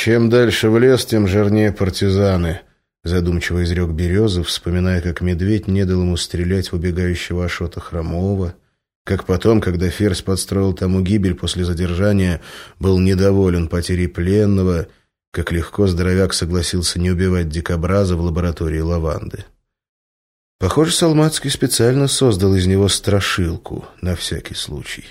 «Чем дальше в лес, тем жирнее партизаны», — задумчиво изрек Березов, вспоминая, как медведь не дал ему стрелять в убегающего Ашота Хромова, как потом, когда Ферзь подстроил тому гибель после задержания, был недоволен потерей пленного, как легко здоровяк согласился не убивать дикобраза в лаборатории лаванды. Похоже, Салмацкий специально создал из него страшилку, на всякий случай.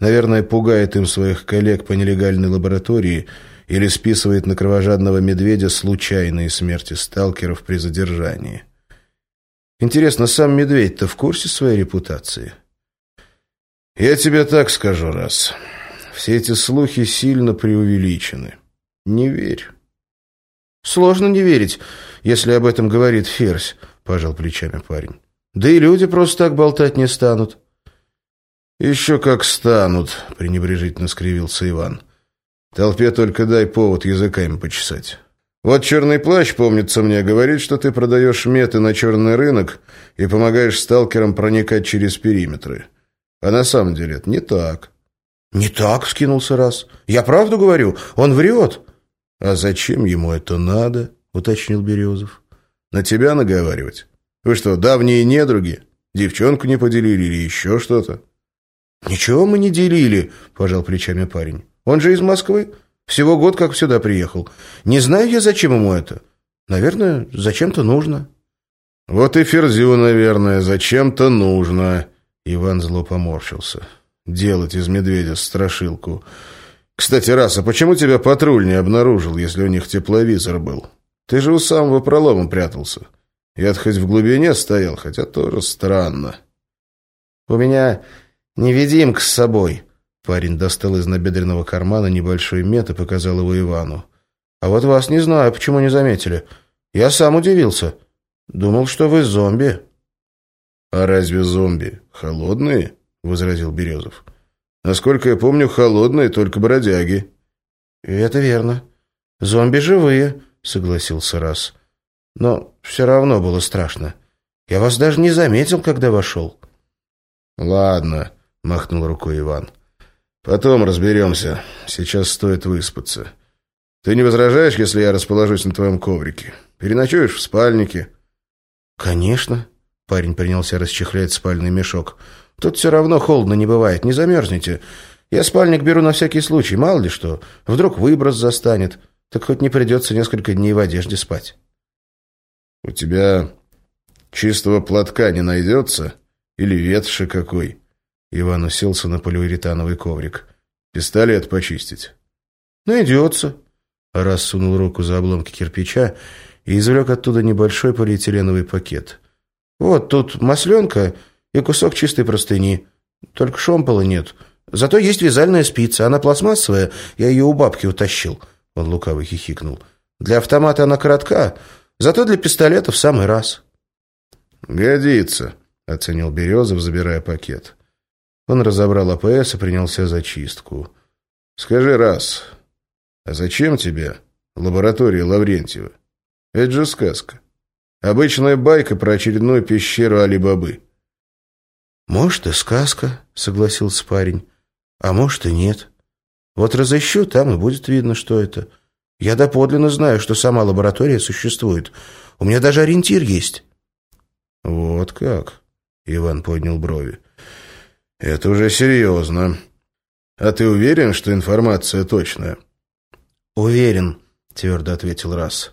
Наверное, пугает им своих коллег по нелегальной лаборатории или списывает на кровожадного медведя случайные смерти сталкеров при задержании. Интересно, сам медведь-то в курсе своей репутации? Я тебе так скажу раз. Все эти слухи сильно преувеличены. Не верь. Сложно не верить, если об этом говорит Ферзь, пожал плечами парень. Да и люди просто так болтать не станут. «Еще как станут», — пренебрежительно скривился Иван. «Толпе только дай повод языками почесать. Вот черный плащ, помнится мне, говорит, что ты продаешь меты на черный рынок и помогаешь сталкерам проникать через периметры. А на самом деле это не так». «Не так?» — скинулся раз. «Я правду говорю, он врет». «А зачем ему это надо?» — уточнил Березов. «На тебя наговаривать? Вы что, давние недруги? Девчонку не поделили или еще что-то?» «Ничего мы не делили», — пожал плечами парень. «Он же из Москвы. Всего год как сюда приехал. Не знаю я, зачем ему это. Наверное, зачем-то нужно». «Вот и Ферзю, наверное, зачем-то нужно». Иван зло поморщился. «Делать из медведя страшилку. Кстати, раз, а почему тебя патруль не обнаружил, если у них тепловизор был? Ты же у самого пролома прятался. Я хоть в глубине стоял, хотя тоже странно». «У меня «Невидимка с собой». Парень достал из набедренного кармана небольшой мет и показал его Ивану. «А вот вас не знаю, почему не заметили. Я сам удивился. Думал, что вы зомби». «А разве зомби холодные?» — возразил Березов. «Насколько я помню, холодные только бродяги». «Это верно. Зомби живые», — согласился Раз. «Но все равно было страшно. Я вас даже не заметил, когда вошел». «Ладно», — махнул рукой Иван. «Потом разберемся. Сейчас стоит выспаться. Ты не возражаешь, если я расположусь на твоем коврике? Переночуешь в спальнике?» «Конечно». Парень принялся расчехлять спальный мешок. «Тут все равно холодно не бывает, не замерзнете. Я спальник беру на всякий случай, мало ли что. Вдруг выброс застанет. Так хоть не придется несколько дней в одежде спать». «У тебя чистого платка не найдется? Или ветши какой?» Иван уселся на полиуретановый коврик. «Пистолет почистить?» «Найдется». Раз сунул руку за обломки кирпича и извлек оттуда небольшой полиэтиленовый пакет. «Вот тут масленка и кусок чистой простыни. Только шомпола нет. Зато есть вязальная спица. Она пластмассовая, я ее у бабки утащил». Он лукаво хихикнул. «Для автомата она коротка, зато для пистолета в самый раз». «Годится», — оценил Березов, забирая пакет. Он разобрал АПС и принялся за чистку. «Скажи раз, а зачем тебе лаборатория Лаврентьева? Это же сказка. Обычная байка про очередную пещеру Али-Бабы». «Может, и сказка», — согласился парень. «А может, и нет. Вот разыщу, там и будет видно, что это. Я доподлинно знаю, что сама лаборатория существует. У меня даже ориентир есть». «Вот как?» — Иван поднял брови. «Это уже серьезно. А ты уверен, что информация точная?» «Уверен», — твердо ответил Раз.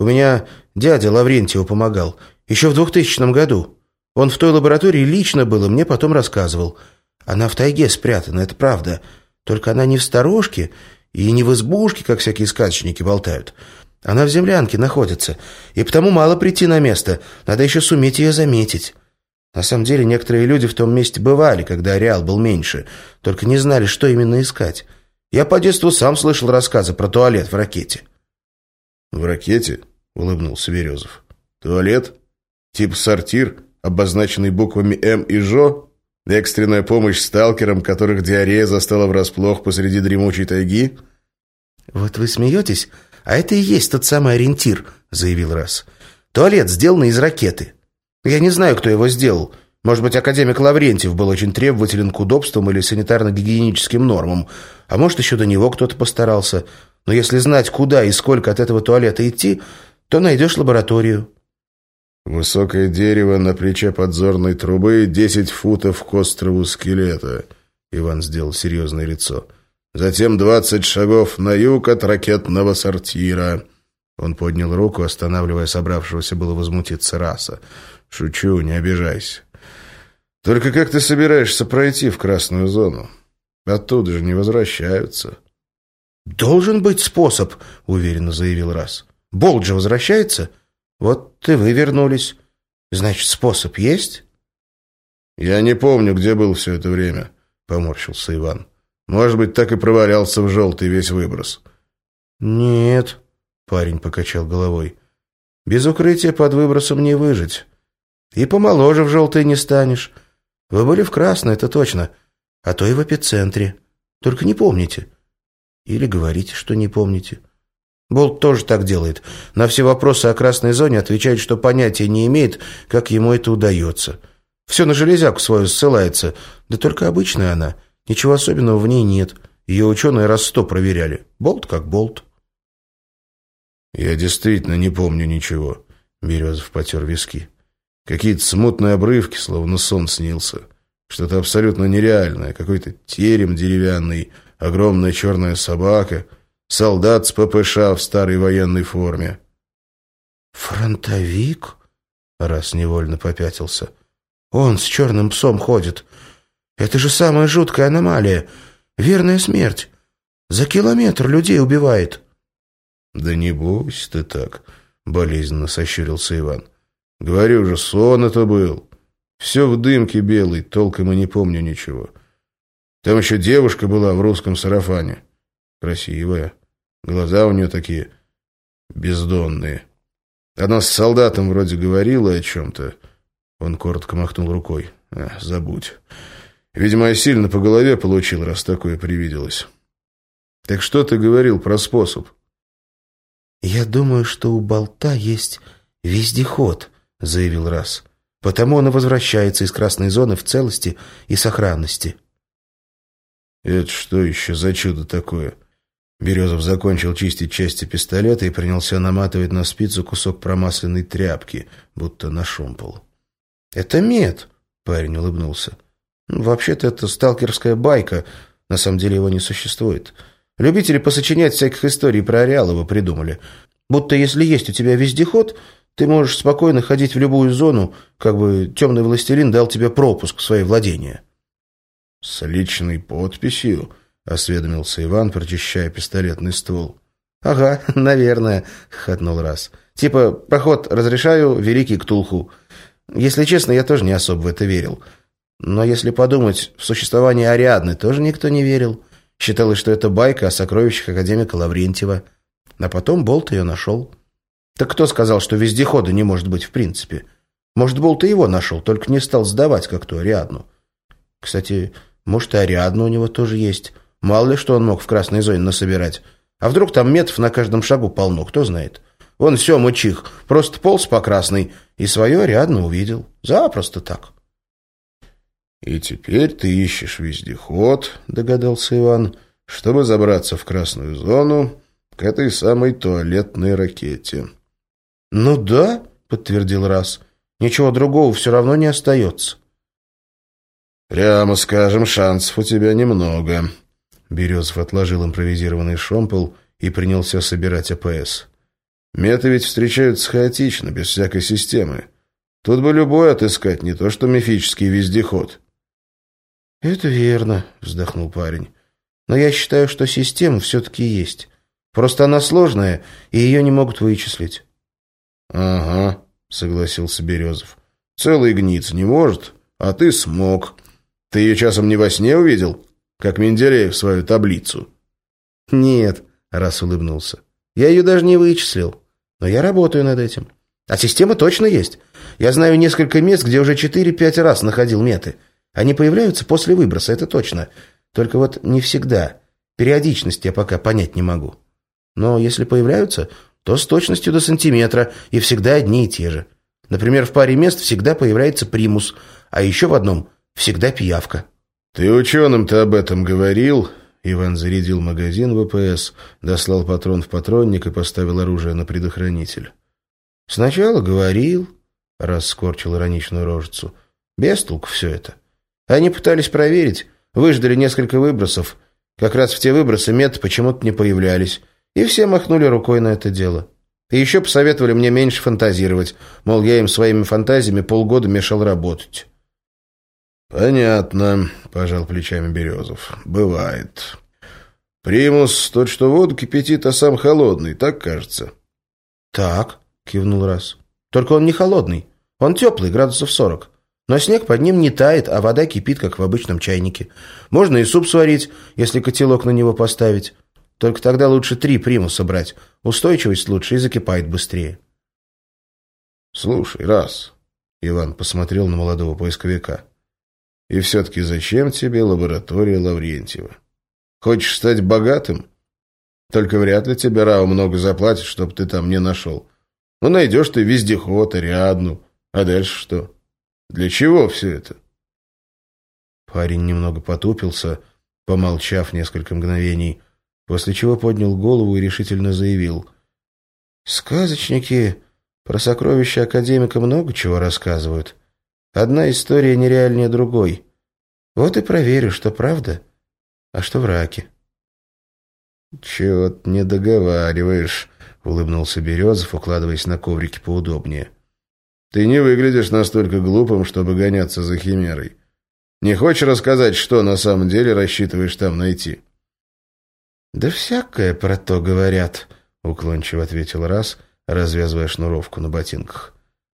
«У меня дядя Лаврентьев помогал. Еще в двухтысячном году. Он в той лаборатории лично был и мне потом рассказывал. Она в тайге спрятана, это правда. Только она не в сторожке и не в избушке, как всякие сказочники болтают. Она в землянке находится, и потому мало прийти на место. Надо еще суметь ее заметить». На самом деле, некоторые люди в том месте бывали, когда ареал был меньше, только не знали, что именно искать. Я по детству сам слышал рассказы про туалет в ракете. «В ракете?» — улыбнулся Березов. «Туалет? Тип сортир, обозначенный буквами «М» и «Жо»? Экстренная помощь сталкерам, которых диарея застала врасплох посреди дремучей тайги?» «Вот вы смеетесь, а это и есть тот самый ориентир», — заявил Раз. «Туалет, сделанный из ракеты. Я не знаю, кто его сделал. Может быть, академик Лаврентьев был очень требователен к удобствам или санитарно-гигиеническим нормам, а может, еще до него кто-то постарался. Но если знать, куда и сколько от этого туалета идти, то найдешь лабораторию. Высокое дерево на плече подзорной трубы, десять футов к острову скелета. Иван сделал серьезное лицо. Затем двадцать шагов на юг от ракетного сортира. Он поднял руку, останавливая собравшегося было возмутиться раса. «Шучу, не обижайся. Только как ты собираешься пройти в красную зону? Оттуда же не возвращаются». «Должен быть способ», — уверенно заявил Раз. «Болт же возвращается? Вот и вы вернулись. Значит, способ есть?» «Я не помню, где был все это время», — поморщился Иван. «Может быть, так и провалялся в желтый весь выброс». «Нет», Парень покачал головой. «Без укрытия под выбросом не выжить. И помоложе в желтый не станешь. Вы были в красной, это точно. А то и в эпицентре. Только не помните. Или говорите, что не помните». Болт тоже так делает. На все вопросы о красной зоне отвечает, что понятия не имеет, как ему это удается. Все на железяку свою ссылается. Да только обычная она. Ничего особенного в ней нет. Ее ученые раз сто проверяли. Болт как болт. «Я действительно не помню ничего», — Березов потер виски. «Какие-то смутные обрывки, словно сон снился. Что-то абсолютно нереальное, какой-то терем деревянный, огромная черная собака, солдат с ППШ в старой военной форме». «Фронтовик?» — раз невольно попятился. «Он с черным псом ходит. Это же самая жуткая аномалия. Верная смерть. За километр людей убивает». «Да не бойся ты так», — болезненно сощурился Иван. «Говорю же, сон это был. Все в дымке белый, толком и не помню ничего. Там еще девушка была в русском сарафане. Красивая. Глаза у нее такие бездонные. Она с солдатом вроде говорила о чем-то». Он коротко махнул рукой. А, «Забудь. Видимо, я сильно по голове получил, раз такое привиделось. Так что ты говорил про способ?» «Я думаю, что у болта есть вездеход», — заявил Раз. «Потому он и возвращается из красной зоны в целости и сохранности». «Это что еще за чудо такое?» Березов закончил чистить части пистолета и принялся наматывать на спицу кусок промасленной тряпки, будто на шомпол. «Это мед», — парень улыбнулся. «Вообще-то это сталкерская байка. На самом деле его не существует. Любители посочинять всяких историй про Ареалова придумали. Будто если есть у тебя вездеход, ты можешь спокойно ходить в любую зону, как бы темный властелин дал тебе пропуск в свои владения. «С личной подписью?» — осведомился Иван, прочищая пистолетный ствол. «Ага, наверное», — хохотнул раз. «Типа, проход разрешаю, великий Ктулху. Если честно, я тоже не особо в это верил. Но если подумать, в существование Ариадны тоже никто не верил. Считалось, что это байка о сокровищах академика Лаврентьева. А потом Болт ее нашел. Так кто сказал, что вездехода не может быть в принципе? Может, Болт и его нашел, только не стал сдавать как ту Ариадну. Кстати, может, и Ариадна у него тоже есть. Мало ли, что он мог в красной зоне насобирать. А вдруг там метов на каждом шагу полно, кто знает. Он все мучих, просто полз по красной, и свою Ариадну увидел. Запросто так. «И теперь ты ищешь вездеход», — догадался Иван, «чтобы забраться в красную зону к этой самой туалетной ракете». «Ну да», — подтвердил Раз, «ничего другого все равно не остается». «Прямо скажем, шансов у тебя немного». Березов отложил импровизированный шомпол и принялся собирать АПС. «Меты ведь встречаются хаотично, без всякой системы. Тут бы любой отыскать, не то что мифический вездеход». «Это верно», — вздохнул парень. «Но я считаю, что система все-таки есть. Просто она сложная, и ее не могут вычислить». «Ага», — согласился Березов. «Целый гниц не может, а ты смог. Ты ее часом не во сне увидел, как Менделеев свою таблицу?» «Нет», — раз улыбнулся. «Я ее даже не вычислил. Но я работаю над этим. А система точно есть. Я знаю несколько мест, где уже четыре-пять раз находил меты». Они появляются после выброса, это точно. Только вот не всегда. Периодичность я пока понять не могу. Но если появляются, то с точностью до сантиметра, и всегда одни и те же. Например, в паре мест всегда появляется примус, а еще в одном всегда пиявка. «Ты ученым-то об этом говорил?» Иван зарядил магазин ВПС, дослал патрон в патронник и поставил оружие на предохранитель. «Сначала говорил», — раз скорчил ироничную рожицу, — «без толку все это. Они пытались проверить, выждали несколько выбросов. Как раз в те выбросы меты почему-то не появлялись, и все махнули рукой на это дело. И еще посоветовали мне меньше фантазировать, мол, я им своими фантазиями полгода мешал работать». «Понятно», — пожал плечами Березов. «Бывает. Примус тот, что воду кипятит, а сам холодный, так кажется?» «Так», — кивнул раз. «Только он не холодный. Он теплый, градусов сорок. Но снег под ним не тает, а вода кипит, как в обычном чайнике. Можно и суп сварить, если котелок на него поставить. Только тогда лучше три примуса брать. Устойчивость лучше и закипает быстрее». «Слушай, раз...» — Иван посмотрел на молодого поисковика. И все-таки зачем тебе лаборатория Лаврентьева? Хочешь стать богатым? Только вряд ли тебе Рау много заплатит, чтобы ты там не нашел. Ну, найдешь ты вездеход, Ариадну. А дальше что? Для чего все это? Парень немного потупился, помолчав несколько мгновений, после чего поднял голову и решительно заявил. «Сказочники про сокровища академика много чего рассказывают». Одна история нереальнее другой. Вот и проверю, что правда, а что враки. «Чего-то не договариваешь», — улыбнулся Березов, укладываясь на коврике поудобнее. «Ты не выглядишь настолько глупым, чтобы гоняться за химерой. Не хочешь рассказать, что на самом деле рассчитываешь там найти?» «Да всякое про то говорят», — уклончиво ответил раз, развязывая шнуровку на ботинках.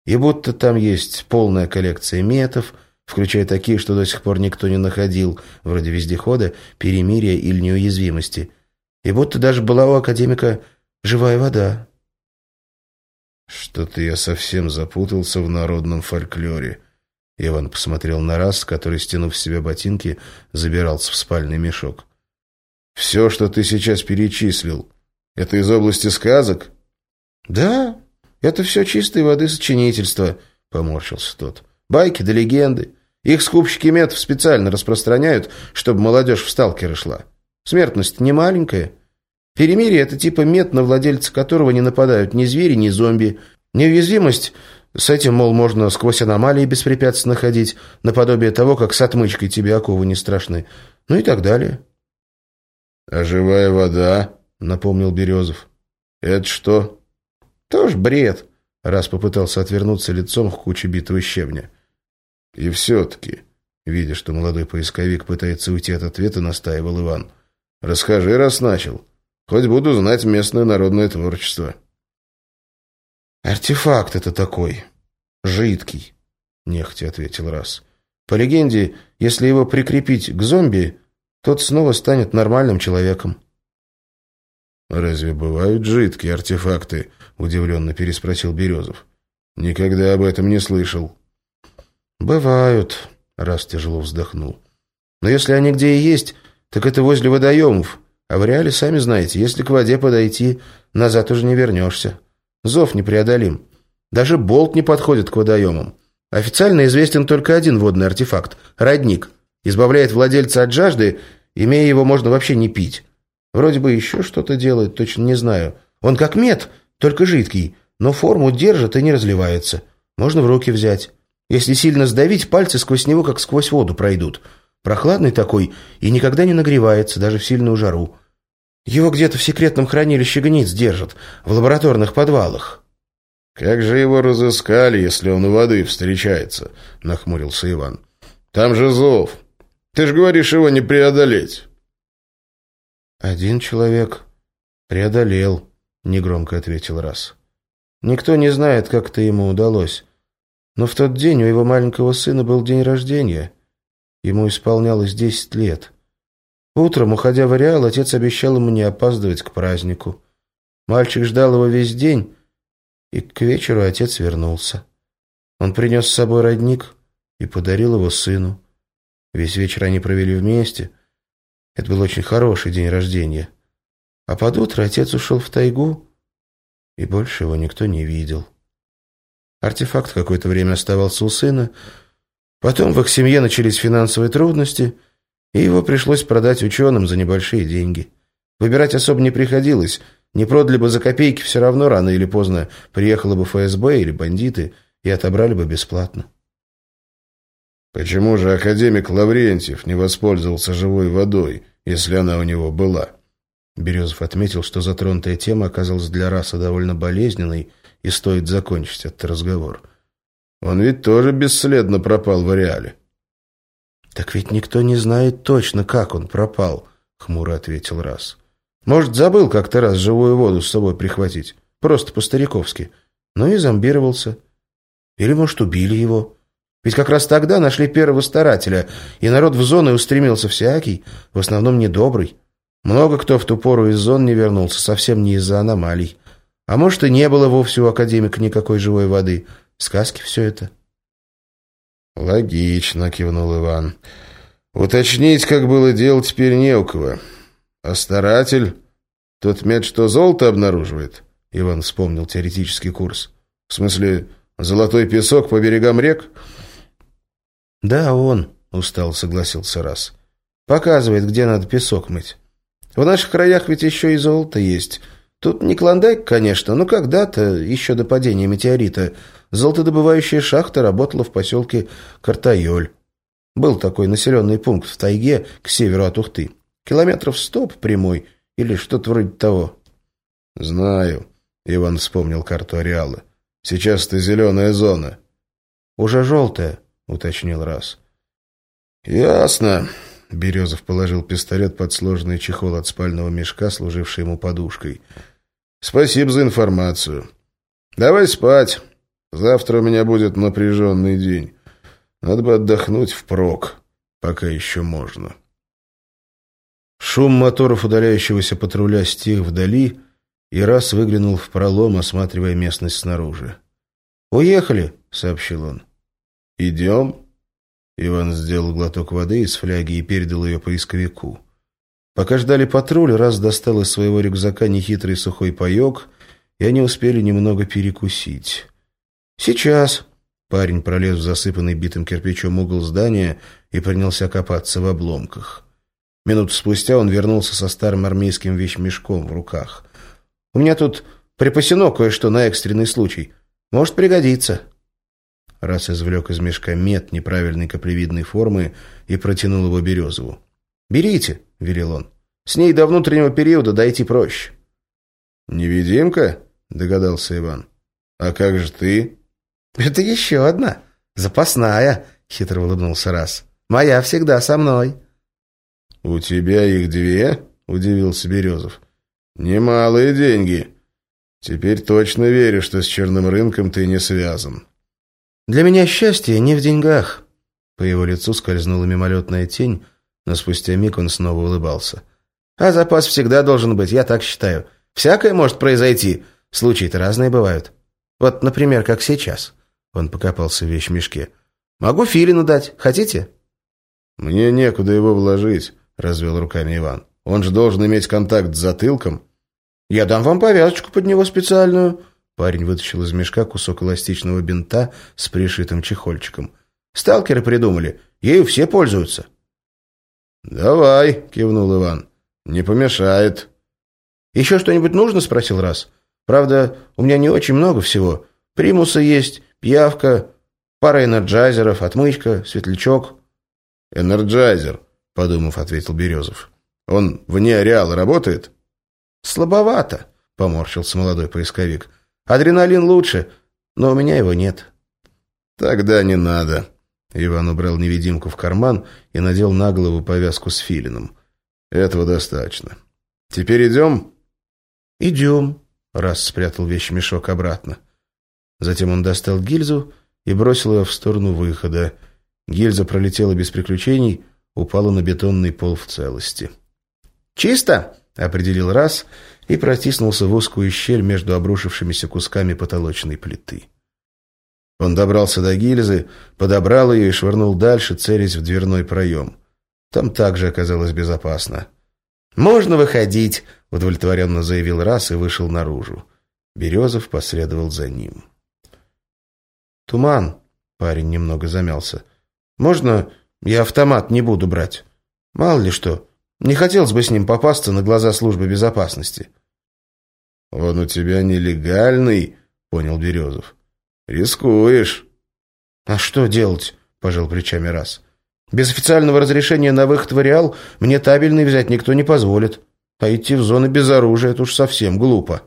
И будто там есть полная коллекция метов, включая такие, что до сих пор никто не находил, вроде вездехода, перемирия или неуязвимости. И будто даже была у академика живая вода. «Что-то я совсем запутался в народном фольклоре». Иван посмотрел на раз, который, стянув с себя ботинки, забирался в спальный мешок. «Все, что ты сейчас перечислил, это из области сказок?» «Да», «Это все чистой воды сочинительство», — поморщился тот. «Байки да легенды. Их скупщики метов специально распространяют, чтобы молодежь в сталкеры шла. Смертность не маленькая. Перемирие — это типа мет, на владельца которого не нападают ни звери, ни зомби. Неуязвимость — с этим, мол, можно сквозь аномалии беспрепятственно ходить, наподобие того, как с отмычкой тебе оковы не страшны. Ну и так далее». «А живая вода?» — напомнил Березов. «Это что?» Тоже бред, раз попытался отвернуться лицом к куче битого щебня. И все-таки, видя, что молодой поисковик пытается уйти от ответа, настаивал Иван. Расскажи, раз начал. Хоть буду знать местное народное творчество. Артефакт это такой. Жидкий, нехотя ответил раз. По легенде, если его прикрепить к зомби, тот снова станет нормальным человеком. «Разве бывают жидкие артефакты?» — удивленно переспросил Березов. «Никогда об этом не слышал». «Бывают», — раз тяжело вздохнул. «Но если они где и есть, так это возле водоемов. А в реале, сами знаете, если к воде подойти, назад уже не вернешься. Зов непреодолим. Даже болт не подходит к водоемам. Официально известен только один водный артефакт — родник. Избавляет владельца от жажды, имея его можно вообще не пить. Вроде бы еще что-то делает, точно не знаю. Он как мед, только жидкий, но форму держит и не разливается. Можно в руки взять. Если сильно сдавить, пальцы сквозь него как сквозь воду пройдут. Прохладный такой и никогда не нагревается, даже в сильную жару. Его где-то в секретном хранилище гниц держат, в лабораторных подвалах. «Как же его разыскали, если он у воды встречается?» — нахмурился Иван. «Там же зов. Ты же говоришь, его не преодолеть». «Один человек преодолел», — негромко ответил раз. «Никто не знает, как это ему удалось. Но в тот день у его маленького сына был день рождения. Ему исполнялось десять лет. Утром, уходя в ареал, отец обещал ему не опаздывать к празднику. Мальчик ждал его весь день, и к вечеру отец вернулся. Он принес с собой родник и подарил его сыну. Весь вечер они провели вместе — это был очень хороший день рождения. А под утро отец ушел в тайгу, и больше его никто не видел. Артефакт какое-то время оставался у сына, Потом в их семье начались финансовые трудности, и его пришлось продать ученым за небольшие деньги. Выбирать особо не приходилось. Не продали бы за копейки, все равно рано или поздно приехала бы ФСБ или бандиты и отобрали бы бесплатно. Почему же академик Лаврентьев не воспользовался живой водой, если она у него была? Березов отметил, что затронутая тема оказалась для раса довольно болезненной, и стоит закончить этот разговор. Он ведь тоже бесследно пропал в ареале. «Так ведь никто не знает точно, как он пропал», — хмуро ответил раз. «Может, забыл как-то раз живую воду с собой прихватить, просто по-стариковски, но и зомбировался. Или, может, убили его. Ведь как раз тогда нашли первого старателя, и народ в зоны устремился всякий, в основном недобрый. Много кто в ту пору из зон не вернулся, совсем не из-за аномалий. А может, и не было вовсе у академика никакой живой воды. Сказки все это». «Логично», — кивнул Иван. «Уточнить, как было дело, теперь не у кого. А старатель, тот мед, что золото обнаруживает?» Иван вспомнил теоретический курс. «В смысле, золотой песок по берегам рек?» «Да, он», — устал согласился раз. «Показывает, где надо песок мыть. В наших краях ведь еще и золото есть». Тут не клондайк, конечно, но когда-то, еще до падения метеорита, золотодобывающая шахта работала в поселке Картайоль. Был такой населенный пункт в тайге к северу от Ухты. Километров сто прямой или что-то вроде того. «Знаю», — Иван вспомнил карту ареала. «Сейчас это зеленая зона». «Уже желтая», — уточнил раз. «Ясно». Березов положил пистолет под сложный чехол от спального мешка, служивший ему подушкой. «Спасибо за информацию. Давай спать. Завтра у меня будет напряженный день. Надо бы отдохнуть впрок, пока еще можно». Шум моторов удаляющегося патруля стих вдали, и раз выглянул в пролом, осматривая местность снаружи. «Уехали», — сообщил он. «Идем?» Иван сделал глоток воды из фляги и передал ее поисковику. Пока ждали патруль, раз достал из своего рюкзака нехитрый сухой паек, и они успели немного перекусить. «Сейчас!» Парень пролез в засыпанный битым кирпичом угол здания и принялся копаться в обломках. Минуту спустя он вернулся со старым армейским вещмешком в руках. «У меня тут припасено кое-что на экстренный случай. Может пригодиться». Раз извлек из мешка мед неправильной каплевидной формы и протянул его Березову. «Берите», — велел он. «С ней до внутреннего периода дойти проще». «Невидимка?» — догадался Иван. «А как же ты?» «Это еще одна. Запасная», — хитро улыбнулся раз. «Моя всегда со мной». «У тебя их две?» — удивился Березов. «Немалые деньги. Теперь точно верю, что с черным рынком ты не связан». «Для меня счастье не в деньгах». По его лицу скользнула мимолетная тень, но спустя миг он снова улыбался. «А запас всегда должен быть, я так считаю. Всякое может произойти. Случаи-то разные бывают. Вот, например, как сейчас». Он покопался в вещмешке. «Могу филину дать. Хотите?» «Мне некуда его вложить», — развел руками Иван. «Он же должен иметь контакт с затылком». «Я дам вам повязочку под него специальную», Парень вытащил из мешка кусок эластичного бинта с пришитым чехольчиком. «Сталкеры придумали. Ею все пользуются». «Давай», — кивнул Иван. «Не помешает». «Еще что-нибудь нужно?» — спросил раз. «Правда, у меня не очень много всего. Примусы есть, пиявка, пара энерджайзеров, отмычка, светлячок». «Энерджайзер», — подумав, ответил Березов. «Он вне ареала работает?» «Слабовато», — поморщился молодой поисковик. Адреналин лучше, но у меня его нет». «Тогда не надо». Иван убрал невидимку в карман и надел на голову повязку с филином. «Этого достаточно. Теперь идем?» «Идем», — раз спрятал вещмешок обратно. Затем он достал гильзу и бросил ее в сторону выхода. Гильза пролетела без приключений, упала на бетонный пол в целости. «Чисто!» — определил раз и протиснулся в узкую щель между обрушившимися кусками потолочной плиты. Он добрался до гильзы, подобрал ее и швырнул дальше, целясь в дверной проем. Там также оказалось безопасно. «Можно выходить», — удовлетворенно заявил раз и вышел наружу. Березов последовал за ним. «Туман», — парень немного замялся. Можно я автомат не буду брать? Мало ли что. Не хотелось бы с ним попасться на глаза службы безопасности». «Он у тебя нелегальный», — понял Березов. «Рискуешь». «А что делать?» — пожал плечами раз. «Без официального разрешения на выход в ареал мне табельный взять никто не позволит. А идти в зоны без оружия — это уж совсем глупо».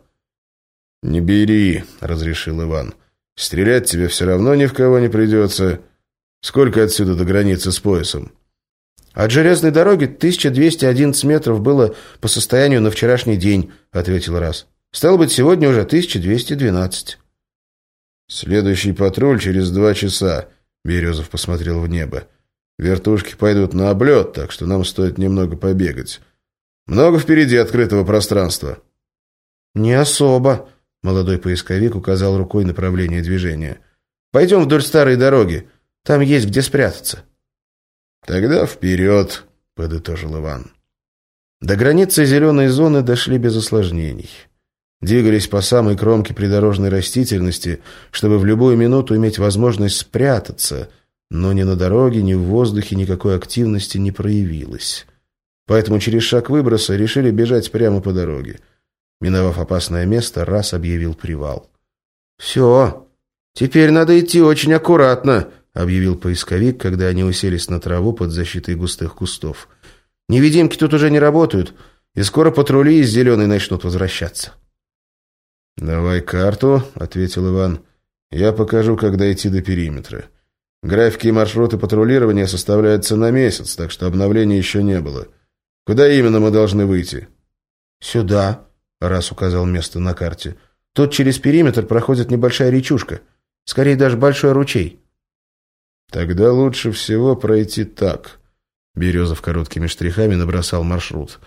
«Не бери», — разрешил Иван. «Стрелять тебе все равно ни в кого не придется. Сколько отсюда до границы с поясом?» «От железной дороги 1211 метров было по состоянию на вчерашний день», — ответил раз. «Стало быть, сегодня уже 1212». «Следующий патруль через два часа», — Березов посмотрел в небо. «Вертушки пойдут на облет, так что нам стоит немного побегать. Много впереди открытого пространства». «Не особо», Молодой поисковик указал рукой направление движения. «Пойдем вдоль старой дороги. Там есть где спрятаться». «Тогда вперед», — подытожил Иван. До границы зеленой зоны дошли без осложнений. Двигались по самой кромке придорожной растительности, чтобы в любую минуту иметь возможность спрятаться, но ни на дороге, ни в воздухе никакой активности не проявилось. Поэтому через шаг выброса решили бежать прямо по дороге. Миновав опасное место, раз объявил привал. «Все, теперь надо идти очень аккуратно», — объявил поисковик, когда они уселись на траву под защитой густых кустов. «Невидимки тут уже не работают, и скоро патрули из зеленой начнут возвращаться». «Давай карту», — ответил Иван. «Я покажу, как дойти до периметра. Графики и маршруты патрулирования составляются на месяц, так что обновления еще не было. Куда именно мы должны выйти?» «Сюда», раз указал место на карте. Тут через периметр проходит небольшая речушка. Скорее даже большой ручей. Тогда лучше всего пройти так. Березов короткими штрихами набросал маршрут.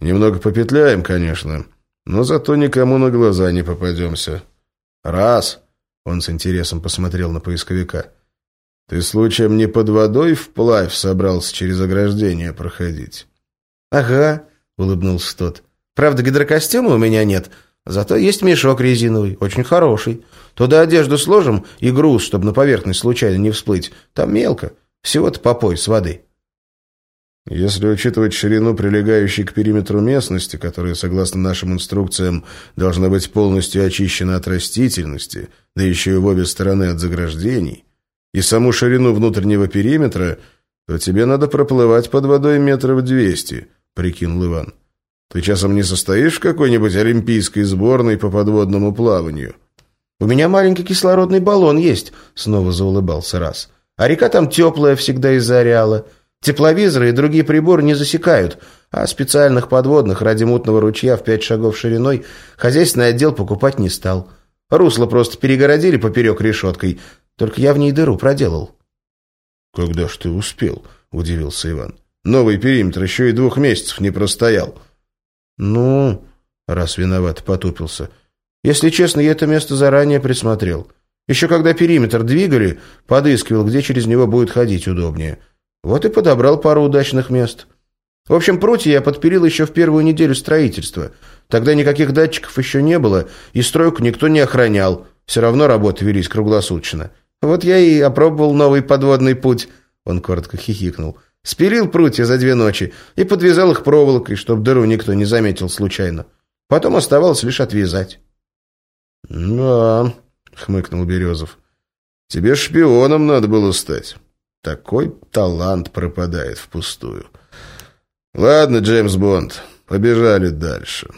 Немного попетляем, конечно, но зато никому на глаза не попадемся. Раз. Он с интересом посмотрел на поисковика. Ты случаем не под водой вплавь собрался через ограждение проходить? Ага, улыбнулся тот. Правда, гидрокостюма у меня нет, зато есть мешок резиновый, очень хороший. Туда одежду сложим и груз, чтобы на поверхность случайно не всплыть. Там мелко, всего-то по пояс воды. Если учитывать ширину прилегающей к периметру местности, которая, согласно нашим инструкциям, должна быть полностью очищена от растительности, да еще и в обе стороны от заграждений, и саму ширину внутреннего периметра, то тебе надо проплывать под водой метров двести, прикинул Иван. Ты часом не состоишь в какой-нибудь олимпийской сборной по подводному плаванию?» «У меня маленький кислородный баллон есть», — снова заулыбался раз. «А река там теплая всегда из-за ареала. Тепловизоры и другие приборы не засекают, а специальных подводных ради мутного ручья в пять шагов шириной хозяйственный отдел покупать не стал. Русло просто перегородили поперек решеткой, только я в ней дыру проделал». «Когда ж ты успел?» — удивился Иван. «Новый периметр еще и двух месяцев не простоял». «Ну...» — раз виноват потупился. «Если честно, я это место заранее присмотрел. Еще когда периметр двигали, подыскивал, где через него будет ходить удобнее. Вот и подобрал пару удачных мест. В общем, прутья я подпилил еще в первую неделю строительства. Тогда никаких датчиков еще не было, и стройку никто не охранял. Все равно работы велись круглосуточно. Вот я и опробовал новый подводный путь». Он коротко хихикнул. Спилил прутья за две ночи и подвязал их проволокой, чтобы дыру никто не заметил случайно. Потом оставалось лишь отвязать. — Да, — хмыкнул Березов. — Тебе шпионом надо было стать. Такой талант пропадает впустую. Ладно, Джеймс Бонд, побежали дальше.